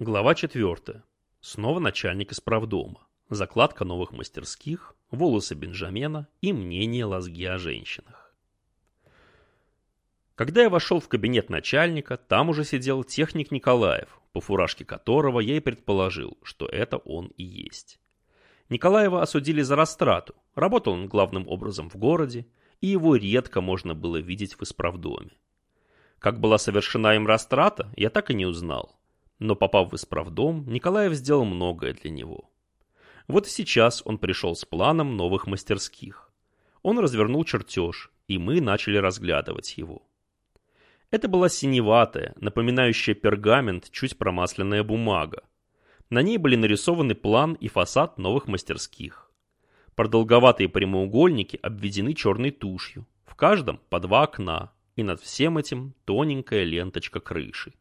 Глава 4. Снова начальник исправдома. Закладка новых мастерских, волосы Бенджамена и мнение лазги о женщинах. Когда я вошел в кабинет начальника, там уже сидел техник Николаев, по фуражке которого я и предположил, что это он и есть. Николаева осудили за растрату, работал он главным образом в городе, и его редко можно было видеть в исправдоме. Как была совершена им растрата, я так и не узнал. Но попав в исправдом, Николаев сделал многое для него. Вот и сейчас он пришел с планом новых мастерских. Он развернул чертеж, и мы начали разглядывать его. Это была синеватая, напоминающая пергамент, чуть промасленная бумага. На ней были нарисованы план и фасад новых мастерских. Продолговатые прямоугольники обведены черной тушью, в каждом по два окна, и над всем этим тоненькая ленточка крыши.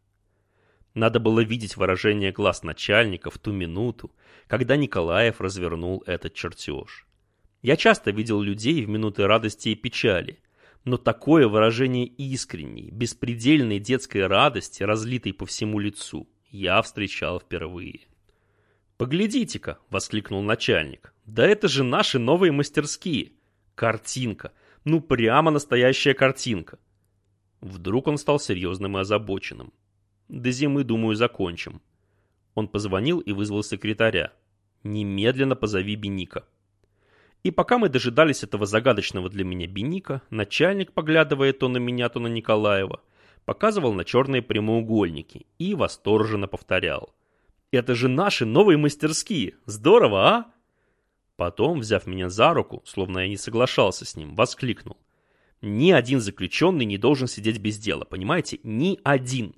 Надо было видеть выражение глаз начальника в ту минуту, когда Николаев развернул этот чертеж. Я часто видел людей в минуты радости и печали, но такое выражение искренней, беспредельной детской радости, разлитой по всему лицу, я встречал впервые. «Поглядите-ка!» — воскликнул начальник. «Да это же наши новые мастерские! Картинка! Ну прямо настоящая картинка!» Вдруг он стал серьезным и озабоченным. До зимы, думаю, закончим. Он позвонил и вызвал секретаря. Немедленно позови Беника. И пока мы дожидались этого загадочного для меня Беника, начальник, поглядывая то на меня, то на Николаева, показывал на черные прямоугольники и восторженно повторял. «Это же наши новые мастерские! Здорово, а?» Потом, взяв меня за руку, словно я не соглашался с ним, воскликнул. «Ни один заключенный не должен сидеть без дела, понимаете? Ни один!»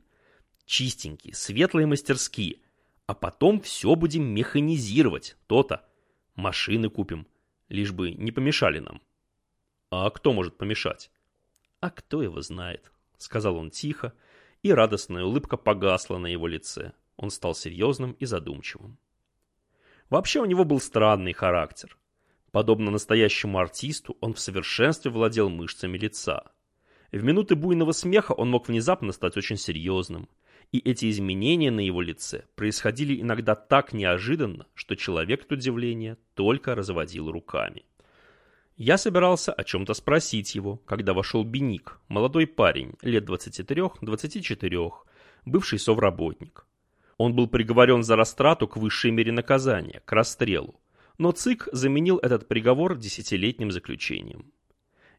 Чистенькие, светлые мастерские. А потом все будем механизировать, то-то. Машины купим, лишь бы не помешали нам. А кто может помешать? А кто его знает, сказал он тихо, и радостная улыбка погасла на его лице. Он стал серьезным и задумчивым. Вообще у него был странный характер. Подобно настоящему артисту, он в совершенстве владел мышцами лица. В минуты буйного смеха он мог внезапно стать очень серьезным, и эти изменения на его лице происходили иногда так неожиданно, что человек от удивления только разводил руками. Я собирался о чем-то спросить его, когда вошел Беник, молодой парень, лет 23-24, бывший совработник. Он был приговорен за растрату к высшей мере наказания, к расстрелу, но ЦИК заменил этот приговор десятилетним заключением.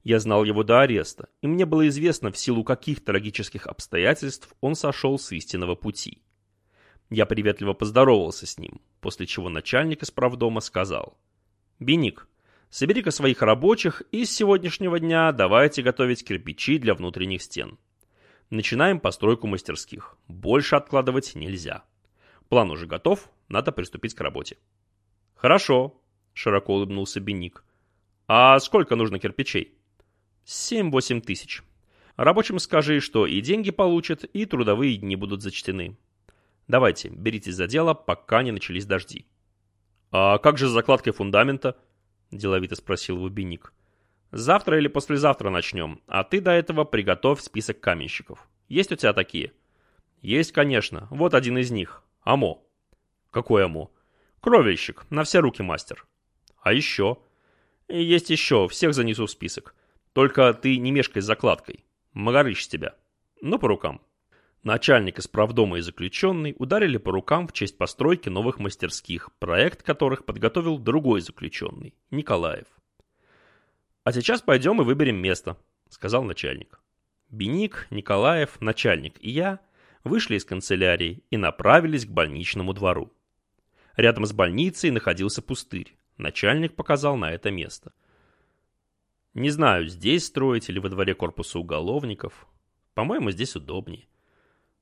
Я знал его до ареста, и мне было известно, в силу каких трагических обстоятельств он сошел с истинного пути. Я приветливо поздоровался с ним, после чего начальник исправдома сказал. «Биник, собери-ка своих рабочих и с сегодняшнего дня давайте готовить кирпичи для внутренних стен. Начинаем постройку мастерских. Больше откладывать нельзя. План уже готов, надо приступить к работе». «Хорошо», — широко улыбнулся Биник. «А сколько нужно кирпичей?» Семь-восемь тысяч. Рабочим скажи, что и деньги получат, и трудовые дни будут зачтены. Давайте, беритесь за дело, пока не начались дожди. «А как же с закладкой фундамента?» – деловито спросил его Бинник. «Завтра или послезавтра начнем, а ты до этого приготовь список каменщиков. Есть у тебя такие?» «Есть, конечно. Вот один из них. Амо». «Какой Амо?» «Кровельщик. На все руки мастер». «А еще?» «Есть еще. Всех занесу в список. Только ты не мешкай с закладкой. Магарыч тебя. Ну, по рукам. Начальник исправдома и заключенный ударили по рукам в честь постройки новых мастерских, проект которых подготовил другой заключенный, Николаев. «А сейчас пойдем и выберем место», — сказал начальник. Беник, Николаев, начальник и я вышли из канцелярии и направились к больничному двору. Рядом с больницей находился пустырь. Начальник показал на это место. Не знаю, здесь строить или во дворе корпуса уголовников. По-моему, здесь удобнее.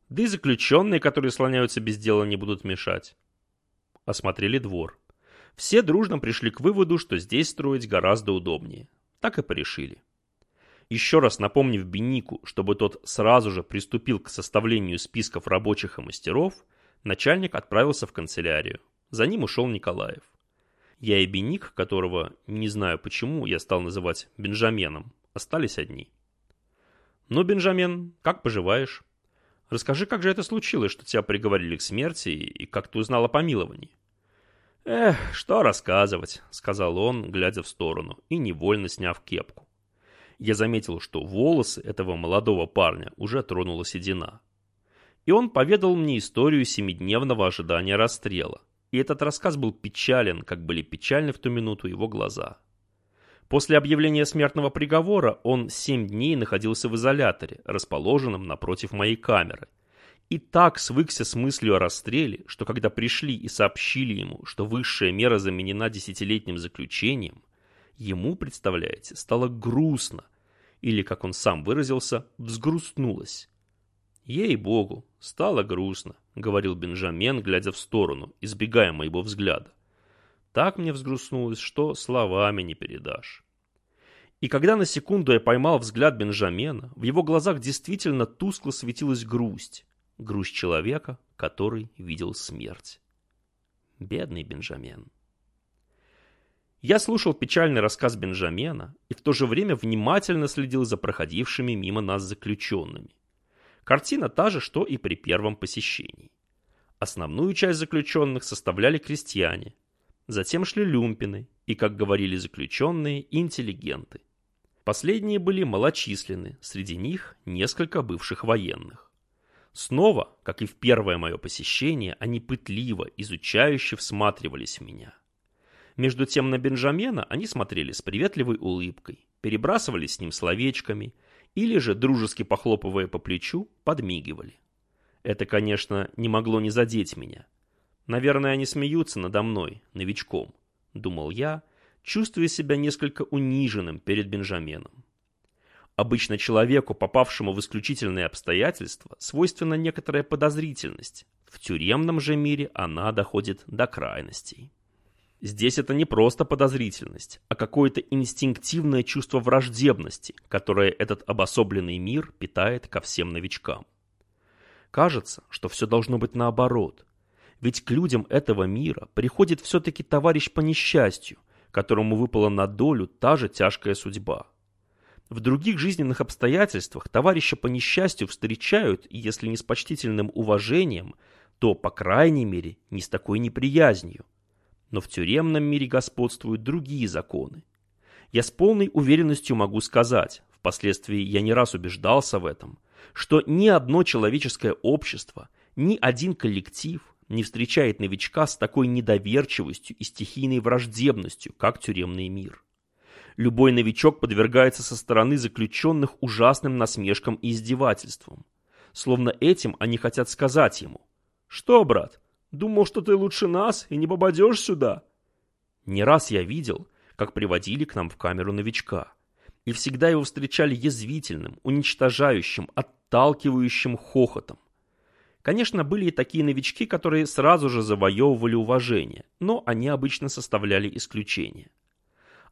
Да и заключенные, которые слоняются без дела, не будут мешать. Осмотрели двор. Все дружно пришли к выводу, что здесь строить гораздо удобнее. Так и порешили. Еще раз напомнив Бенику, чтобы тот сразу же приступил к составлению списков рабочих и мастеров, начальник отправился в канцелярию. За ним ушел Николаев. Я и Беник, которого, не знаю почему, я стал называть Бенджаменом, остались одни. «Ну, Бенджамен, как поживаешь?» Расскажи, как же это случилось, что тебя приговорили к смерти, и как ты узнал о помиловании?» «Эх, что рассказывать», — сказал он, глядя в сторону, и невольно сняв кепку. Я заметил, что волосы этого молодого парня уже тронула седина. И он поведал мне историю семидневного ожидания расстрела. И этот рассказ был печален, как были печальны в ту минуту его глаза. После объявления смертного приговора он семь дней находился в изоляторе, расположенном напротив моей камеры, и так свыкся с мыслью о расстреле, что когда пришли и сообщили ему, что высшая мера заменена десятилетним заключением, ему, представляете, стало грустно, или, как он сам выразился, взгрустнулось. «Ей-богу, стало грустно», — говорил Бенджамен, глядя в сторону, избегая моего взгляда. Так мне взгрустнулось, что словами не передашь. И когда на секунду я поймал взгляд Бенджамена, в его глазах действительно тускло светилась грусть грусть человека, который видел смерть. Бедный Бенджамен. Я слушал печальный рассказ Бенджамена и в то же время внимательно следил за проходившими мимо нас заключенными. Картина та же, что и при первом посещении. Основную часть заключенных составляли крестьяне, затем шли люмпины и, как говорили заключенные, интеллигенты. Последние были малочисленны, среди них несколько бывших военных. Снова, как и в первое мое посещение, они пытливо, изучающе всматривались в меня. Между тем на Бенджамена они смотрели с приветливой улыбкой, перебрасывались с ним словечками или же, дружески похлопывая по плечу, подмигивали. Это, конечно, не могло не задеть меня. Наверное, они смеются надо мной, новичком, думал я, чувствуя себя несколько униженным перед Бенджаменом. Обычно человеку, попавшему в исключительные обстоятельства, свойственна некоторая подозрительность. В тюремном же мире она доходит до крайностей. Здесь это не просто подозрительность, а какое-то инстинктивное чувство враждебности, которое этот обособленный мир питает ко всем новичкам. Кажется, что все должно быть наоборот. Ведь к людям этого мира приходит все-таки товарищ по несчастью, которому выпала на долю та же тяжкая судьба – в других жизненных обстоятельствах товарища по несчастью встречают, если не с почтительным уважением, то, по крайней мере, не с такой неприязнью. Но в тюремном мире господствуют другие законы. Я с полной уверенностью могу сказать, впоследствии я не раз убеждался в этом, что ни одно человеческое общество, ни один коллектив не встречает новичка с такой недоверчивостью и стихийной враждебностью, как тюремный мир. Любой новичок подвергается со стороны заключенных ужасным насмешкам и издевательствам. Словно этим они хотят сказать ему. «Что, брат, думал, что ты лучше нас и не попадешь сюда?» Не раз я видел, как приводили к нам в камеру новичка. И всегда его встречали язвительным, уничтожающим, отталкивающим хохотом. Конечно, были и такие новички, которые сразу же завоевывали уважение, но они обычно составляли исключение.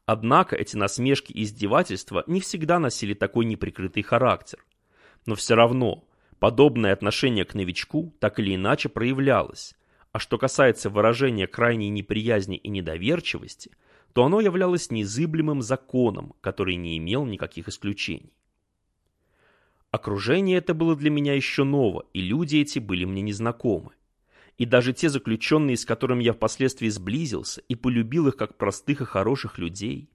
Однако эти насмешки и издевательства не всегда носили такой неприкрытый характер. Но все равно, подобное отношение к новичку так или иначе проявлялось. А что касается выражения крайней неприязни и недоверчивости, то оно являлось незыблемым законом, который не имел никаких исключений. Окружение это было для меня еще ново, и люди эти были мне незнакомы. И даже те заключенные, с которыми я впоследствии сблизился и полюбил их как простых и хороших людей,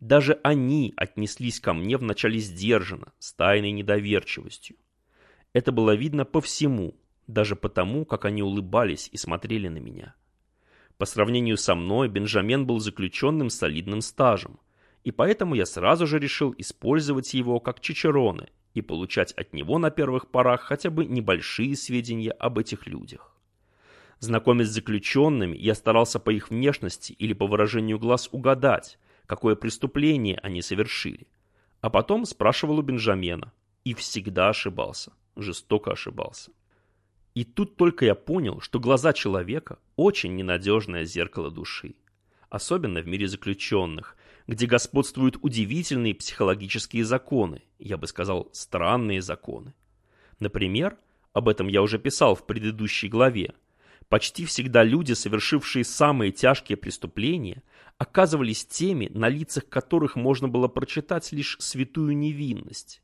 даже они отнеслись ко мне вначале сдержанно, с тайной недоверчивостью. Это было видно по всему, даже потому, как они улыбались и смотрели на меня. По сравнению со мной, Бенджамен был заключенным с солидным стажем, и поэтому я сразу же решил использовать его как чичероны и получать от него на первых порах хотя бы небольшие сведения об этих людях. Знакомясь с заключенными, я старался по их внешности или по выражению глаз угадать, какое преступление они совершили. А потом спрашивал у Бенджамена. И всегда ошибался. Жестоко ошибался. И тут только я понял, что глаза человека – очень ненадежное зеркало души. Особенно в мире заключенных, где господствуют удивительные психологические законы, я бы сказал, странные законы. Например, об этом я уже писал в предыдущей главе, Почти всегда люди, совершившие самые тяжкие преступления, оказывались теми, на лицах которых можно было прочитать лишь святую невинность.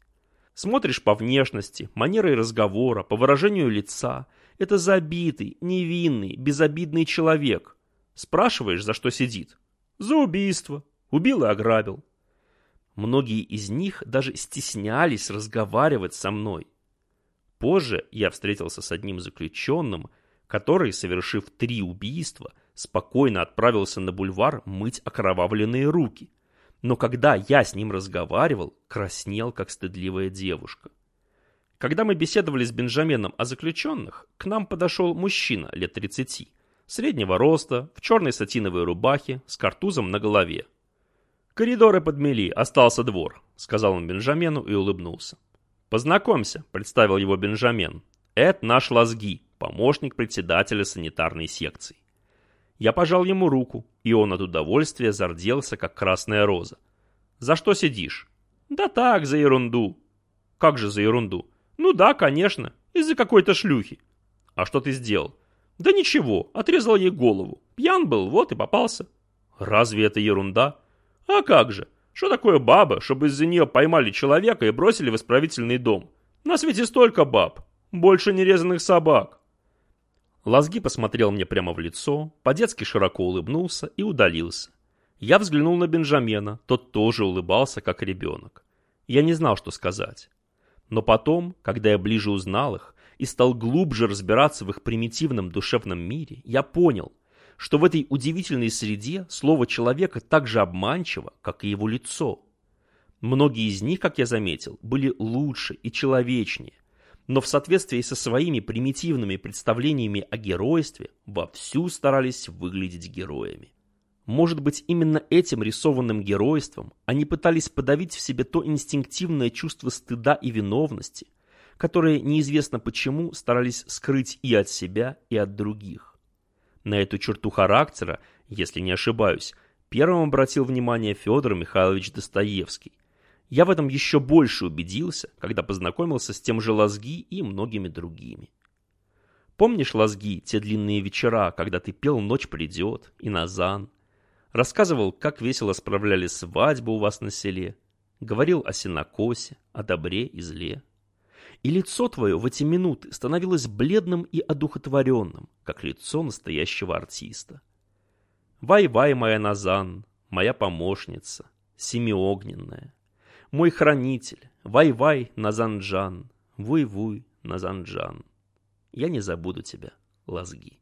Смотришь по внешности, манерой разговора, по выражению лица. Это забитый, невинный, безобидный человек. Спрашиваешь, за что сидит? За убийство. Убил и ограбил. Многие из них даже стеснялись разговаривать со мной. Позже я встретился с одним заключенным, который, совершив три убийства, спокойно отправился на бульвар мыть окровавленные руки. Но когда я с ним разговаривал, краснел, как стыдливая девушка. Когда мы беседовали с Бенджаменом о заключенных, к нам подошел мужчина лет 30, среднего роста, в черной сатиновой рубахе, с картузом на голове. «Коридоры подмели, остался двор», — сказал он Бенджамену и улыбнулся. «Познакомься», — представил его Бенджамен. «Это наш Лазги, помощник председателя санитарной секции». Я пожал ему руку, и он от удовольствия зарделся, как красная роза. «За что сидишь?» «Да так, за ерунду». «Как же за ерунду?» «Ну да, конечно, из-за какой-то шлюхи». «А что ты сделал?» «Да ничего, отрезал ей голову. Пьян был, вот и попался». «Разве это ерунда?» А как же? Что такое баба, чтобы из-за нее поймали человека и бросили в исправительный дом? На свете столько баб. Больше нерезанных собак. Лазги посмотрел мне прямо в лицо, по-детски широко улыбнулся и удалился. Я взглянул на Бенджамена, тот тоже улыбался, как ребенок. Я не знал, что сказать. Но потом, когда я ближе узнал их и стал глубже разбираться в их примитивном душевном мире, я понял, что в этой удивительной среде слово человека так же обманчиво, как и его лицо. Многие из них, как я заметил, были лучше и человечнее, но в соответствии со своими примитивными представлениями о геройстве вовсю старались выглядеть героями. Может быть, именно этим рисованным геройством они пытались подавить в себе то инстинктивное чувство стыда и виновности, которое неизвестно почему старались скрыть и от себя, и от других. На эту черту характера, если не ошибаюсь, первым обратил внимание Федор Михайлович Достоевский. Я в этом еще больше убедился, когда познакомился с тем же Лазги и многими другими. Помнишь, Лазги, те длинные вечера, когда ты пел «Ночь придет» и «Назан»? Рассказывал, как весело справляли свадьбу у вас на селе. Говорил о сенокосе, о добре и зле и лицо твое в эти минуты становилось бледным и одухотворенным, как лицо настоящего артиста. Вай-вай, моя Назан, моя помощница, семиогненная, мой хранитель, вай-вай, Назанджан, вуй-вуй, Назанджан. Я не забуду тебя, лазги.